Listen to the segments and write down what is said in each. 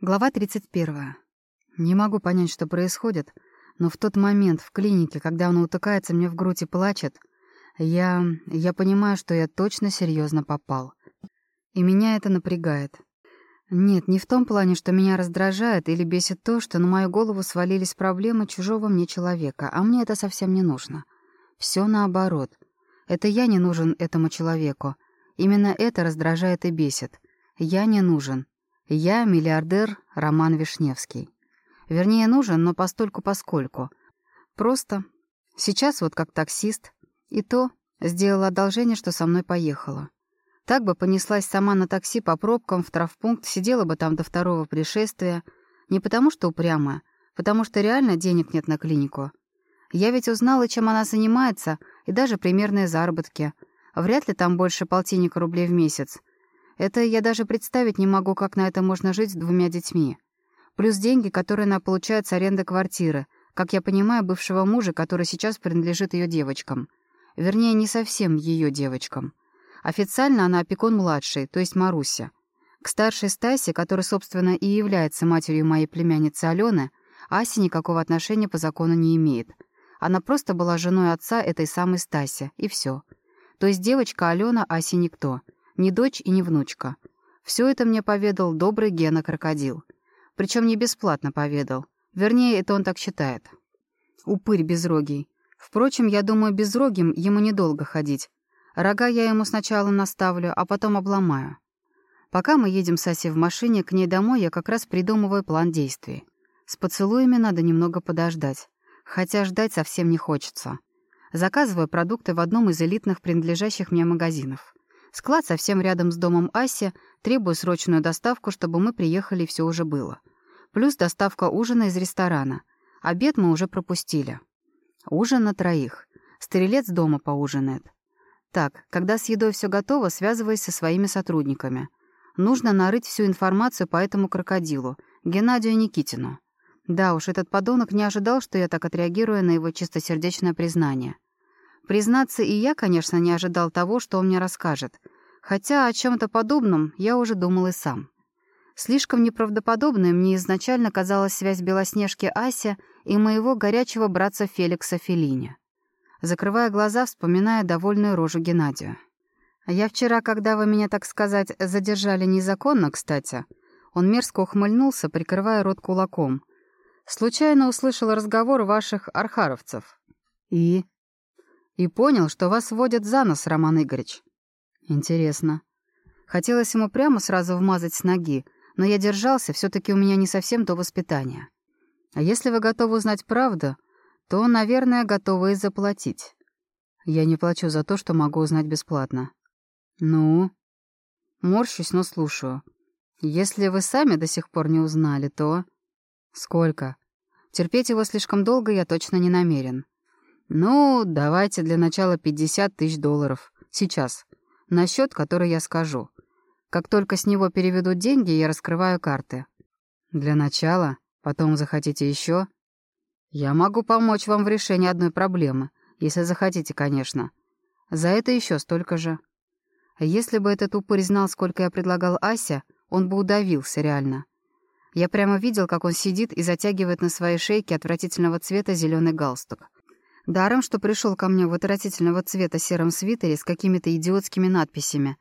Глава 31. Не могу понять, что происходит, но в тот момент в клинике, когда он утыкается мне в грудь и плачет, я... я понимаю, что я точно серьезно попал. И меня это напрягает. Нет, не в том плане, что меня раздражает или бесит то, что на мою голову свалились проблемы чужого мне человека, а мне это совсем не нужно. Все наоборот. Это я не нужен этому человеку. Именно это раздражает и бесит. Я не нужен. Я миллиардер Роман Вишневский. Вернее, нужен, но постольку-поскольку. Просто. Сейчас вот как таксист. И то сделала одолжение, что со мной поехала. Так бы понеслась сама на такси по пробкам в травпункт, сидела бы там до второго пришествия. Не потому что упрямая, потому что реально денег нет на клинику. Я ведь узнала, чем она занимается, и даже примерные заработки. Вряд ли там больше полтинника рублей в месяц. Это я даже представить не могу, как на это можно жить с двумя детьми. Плюс деньги, которые она получает с аренды квартиры, как я понимаю, бывшего мужа, который сейчас принадлежит ее девочкам. Вернее, не совсем ее девочкам. Официально она опекун младшей, то есть Маруся. К старшей Стасе, которая, собственно, и является матерью моей племянницы Алены, Ася никакого отношения по закону не имеет. Она просто была женой отца этой самой Стаси, и все. То есть девочка Алена Асе никто — ни дочь и ни внучка. Все это мне поведал добрый Гена-крокодил. Причем не бесплатно поведал. Вернее, это он так считает. Упырь безрогий. Впрочем, я думаю, безрогим ему недолго ходить. Рога я ему сначала наставлю, а потом обломаю. Пока мы едем с Асей в машине, к ней домой я как раз придумываю план действий. С поцелуями надо немного подождать. Хотя ждать совсем не хочется. Заказываю продукты в одном из элитных принадлежащих мне магазинов. Склад совсем рядом с домом Аси, требую срочную доставку, чтобы мы приехали и все уже было. Плюс доставка ужина из ресторана. Обед мы уже пропустили. Ужин на троих. Стрелец дома поужинает. Так, когда с едой все готово, связываясь со своими сотрудниками. Нужно нарыть всю информацию по этому крокодилу, Геннадию Никитину. Да уж, этот подонок не ожидал, что я так отреагирую на его чистосердечное признание. Признаться, и я, конечно, не ожидал того, что он мне расскажет. Хотя о чем-то подобном я уже думал и сам. Слишком неправдоподобной мне изначально казалась связь Белоснежки Ася и моего горячего братца Феликса Феллини. Закрывая глаза, вспоминая довольную рожу Геннадию. «Я вчера, когда вы меня, так сказать, задержали незаконно, кстати...» Он мерзко ухмыльнулся, прикрывая рот кулаком. «Случайно услышал разговор ваших архаровцев». «И?» И понял, что вас водят за нос, Роман Игоревич. Интересно. Хотелось ему прямо сразу вмазать с ноги, но я держался, все таки у меня не совсем то воспитание. А если вы готовы узнать правду, то, наверное, готовы и заплатить. Я не плачу за то, что могу узнать бесплатно. Ну? Морщусь, но слушаю. Если вы сами до сих пор не узнали, то... Сколько? Терпеть его слишком долго я точно не намерен. «Ну, давайте для начала 50 тысяч долларов. Сейчас. На счет, который я скажу. Как только с него переведут деньги, я раскрываю карты. Для начала, потом захотите еще. Я могу помочь вам в решении одной проблемы, если захотите, конечно. За это еще столько же. Если бы этот упырь знал, сколько я предлагал Ася, он бы удавился реально. Я прямо видел, как он сидит и затягивает на своей шейке отвратительного цвета зеленый галстук. Даром, что пришел ко мне в отвратительного цвета сером свитере с какими-то идиотскими надписями.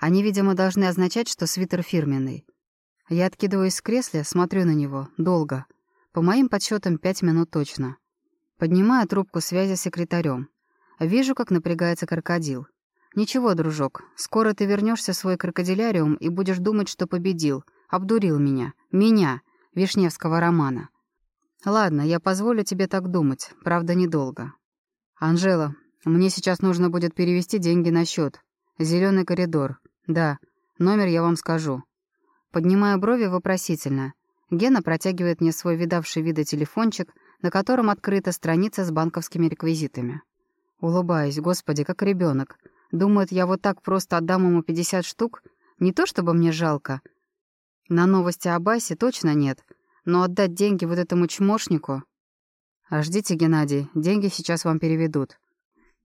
Они, видимо, должны означать, что свитер фирменный. Я откидываюсь с кресла, смотрю на него. Долго. По моим подсчетам, пять минут точно. Поднимаю трубку связи с секретарем. Вижу, как напрягается крокодил. «Ничего, дружок, скоро ты вернешься в свой крокодиляриум и будешь думать, что победил. Обдурил меня. Меня, Вишневского романа. «Ладно, я позволю тебе так думать, правда, недолго. Анжела, мне сейчас нужно будет перевести деньги на счет. Зеленый коридор. Да, номер я вам скажу». Поднимаю брови вопросительно. Гена протягивает мне свой видавший виды телефончик, на котором открыта страница с банковскими реквизитами. Улыбаюсь, господи, как ребенок. Думает, я вот так просто отдам ему 50 штук? Не то чтобы мне жалко. На новости о Басе точно нет — но отдать деньги вот этому чмошнику... А ждите, Геннадий, деньги сейчас вам переведут.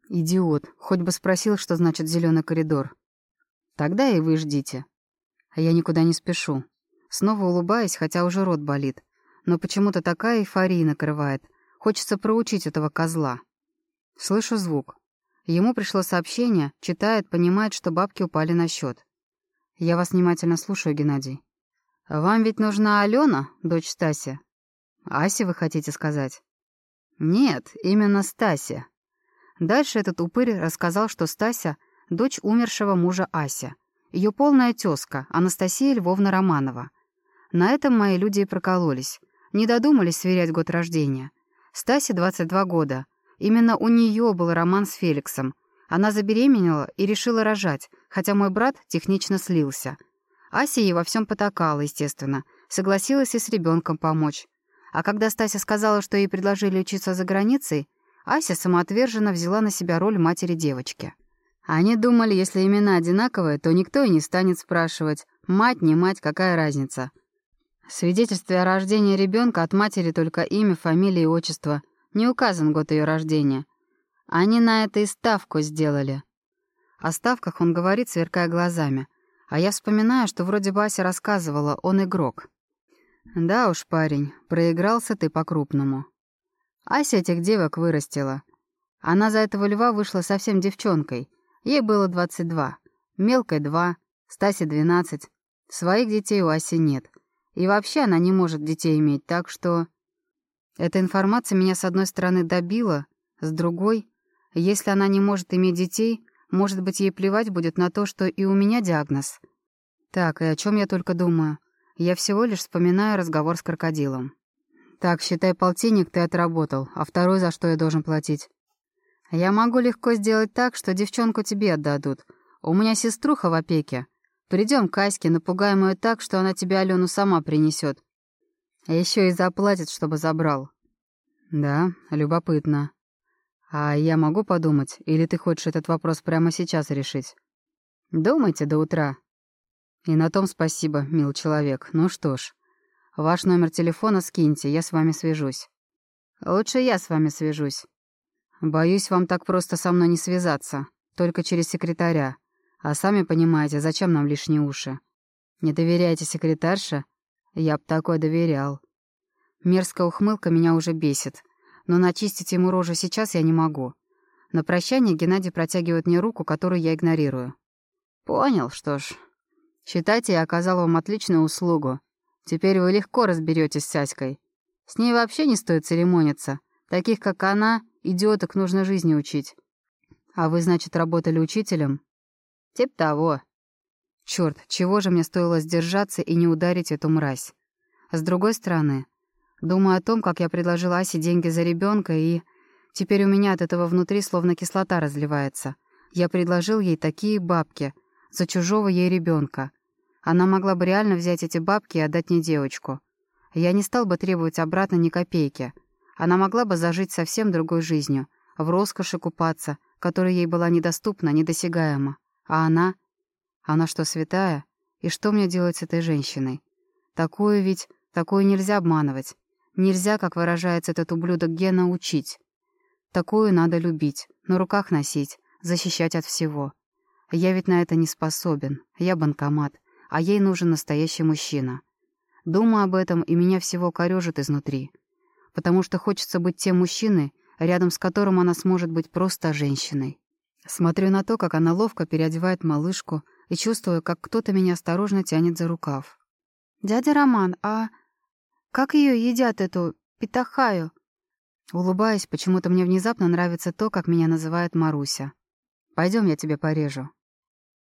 Идиот, хоть бы спросил, что значит зеленый коридор. Тогда и вы ждите. А я никуда не спешу. Снова улыбаюсь, хотя уже рот болит. Но почему-то такая эйфория накрывает. Хочется проучить этого козла. Слышу звук. Ему пришло сообщение, читает, понимает, что бабки упали на счет. Я вас внимательно слушаю, Геннадий. Вам ведь нужна Алена, дочь Стаси? Ася, вы хотите сказать? Нет, именно Стася. Дальше этот упырь рассказал, что Стася — дочь умершего мужа Ася. Ее полная тезка, Анастасия Львовна Романова. На этом мои люди и прокололись. Не додумались сверять год рождения. Стасе 22 года. Именно у нее был роман с Феликсом. Она забеременела и решила рожать, хотя мой брат технично слился. Ася ей во всем потакала, естественно. Согласилась и с ребенком помочь. А когда Стася сказала, что ей предложили учиться за границей, Ася самоотверженно взяла на себя роль матери девочки. Они думали, если имена одинаковые, то никто и не станет спрашивать, мать, не мать, какая разница. В свидетельстве о рождении ребенка от матери только имя, фамилия и отчество. Не указан год ее рождения. Они на это и ставку сделали. О ставках он говорит, сверкая глазами. А я вспоминаю, что вроде бы Ася рассказывала, он игрок. Да уж, парень, проигрался ты по-крупному. Ася этих девок вырастила. Она за этого льва вышла совсем девчонкой. Ей было 22. Мелкой — 2, Стасе — 12. Своих детей у Аси нет. И вообще она не может детей иметь, так что... Эта информация меня с одной стороны добила, с другой... Если она не может иметь детей, может быть, ей плевать будет на то, что и у меня диагноз. Так, и о чем я только думаю? Я всего лишь вспоминаю разговор с крокодилом. «Так, считай, полтинник ты отработал, а второй за что я должен платить?» «Я могу легко сделать так, что девчонку тебе отдадут. У меня сеструха в опеке. Придем к Аське, напугаем ее так, что она тебе Алену сама принесет. А еще и заплатит, чтобы забрал». «Да, любопытно. А я могу подумать, или ты хочешь этот вопрос прямо сейчас решить?» «Думайте до утра», и на том спасибо, мил человек. Ну что ж, ваш номер телефона скиньте, я с вами свяжусь. Лучше я с вами свяжусь. Боюсь, вам так просто со мной не связаться, только через секретаря. А сами понимаете, зачем нам лишние уши? Не доверяете секретарше? Я б такой доверял. Мерзкая ухмылка меня уже бесит, но начистить ему рожу сейчас я не могу. На прощание Геннадий протягивает мне руку, которую я игнорирую. Понял, что ж, Считайте, я оказал вам отличную услугу. Теперь вы легко разберетесь с Аськой. С ней вообще не стоит церемониться. Таких, как она, идиоток нужно жизни учить. А вы, значит, работали учителем? Тип того. Черт, чего же мне стоило сдержаться и не ударить эту мразь? С другой стороны, думаю о том, как я предложил Асе деньги за ребенка, и... Теперь у меня от этого внутри словно кислота разливается. Я предложил ей такие бабки за чужого ей ребенка. Она могла бы реально взять эти бабки и отдать мне девочку. Я не стал бы требовать обратно ни копейки. Она могла бы зажить совсем другой жизнью, в роскоши купаться, которая ей была недоступна, недосягаема. А она? Она что, святая? И что мне делать с этой женщиной? Такую ведь, такую нельзя обманывать. Нельзя, как выражается этот ублюдок Гена, учить. Такую надо любить, на руках носить, защищать от всего. Я ведь на это не способен. Я банкомат а ей нужен настоящий мужчина. Думаю об этом, и меня всего корёжит изнутри. Потому что хочется быть тем мужчиной, рядом с которым она сможет быть просто женщиной. Смотрю на то, как она ловко переодевает малышку, и чувствую, как кто-то меня осторожно тянет за рукав. «Дядя Роман, а как ее едят, эту питахаю?» Улыбаясь, почему-то мне внезапно нравится то, как меня называет Маруся. Пойдем, я тебе порежу.